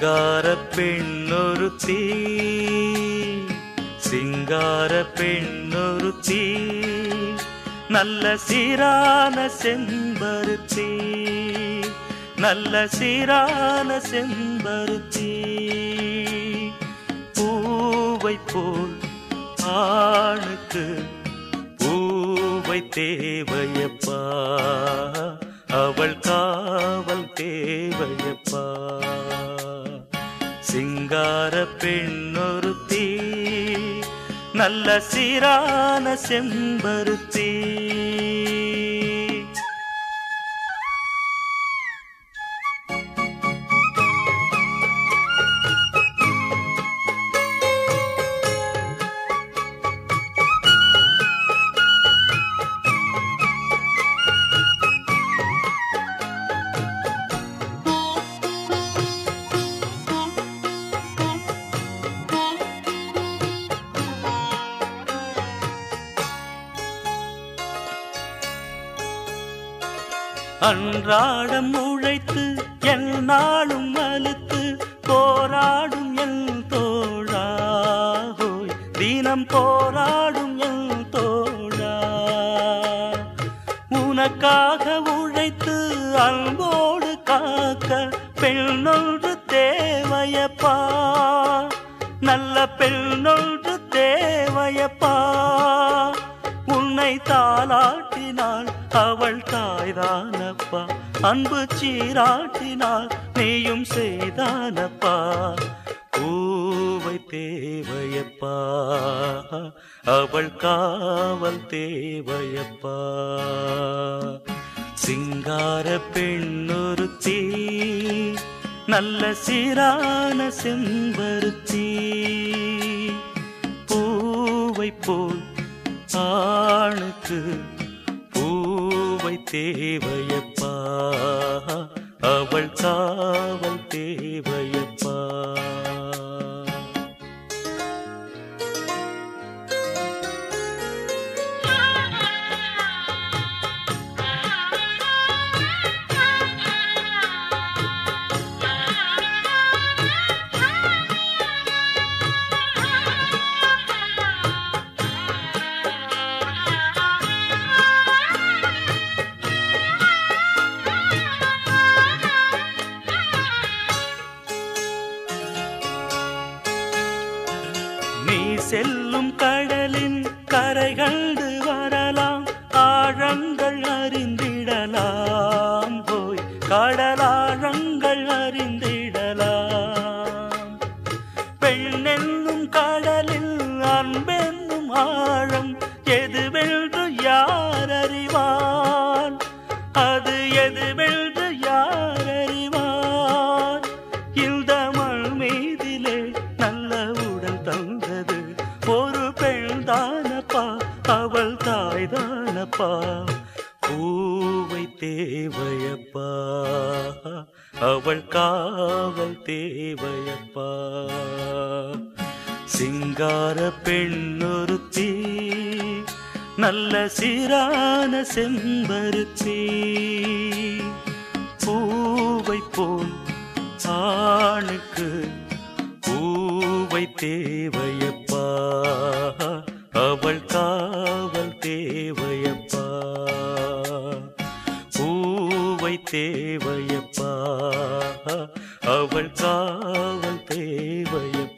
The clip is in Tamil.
சிங்கார பெண்ணொருத்தி. சிங்கார பெண்ணொருத்தி. நல்ல சீரான செம்பருத்தி. நல்ல சீரான செம்பருத்தி. பூவை போல் ஆணுக்கு பூவை தேவையப்பா. அவள் காவல் தேவையப்பா. சிங்கார பெண்ணொருத்தி நல்ல சீரான செம்பருத்தி. அன்றாடம் உழைத்து என் நாளும் அழுத்து போராடும் என் தோழாகோய். தினம் போராடும் என் தோழா. உனக்காக உழைத்து அன்போடு காக்க பெண்ணொன்று தேவையப்பா. நல்ல பெண்ணொன்று தேவையப்பா. உன்னை தாளாட்டினாள் அவள் தாய்தானப்பா. அன்பு சீராட்டினாள் நீயும் செய்தானப்பா. பூவை தேவையப்பா. அவள் காவல் தேவையப்பா. சிங்கார பெண்ணொருத்தி நல்ல சீரான செம்பருத்தி. பூவை போல் பூவை தேவையப்பா செல்லும் கடலின் கரைகள் ஒரு பெண் தானப்பா அவள் தாய் தானப்பா பூவை தேவையப்பா அவள் காவல் தேவையப்பா. சிங்கார பெண்ணொருத்தி நல்ல சீரான செம்பருத்தி. பூவை போல் ஆணுக்கு தேவையப்பா. அவள் காவல் தேவையப்பா. பூவை தேவையப்பா. அவள் காவல் தேவையப்பா.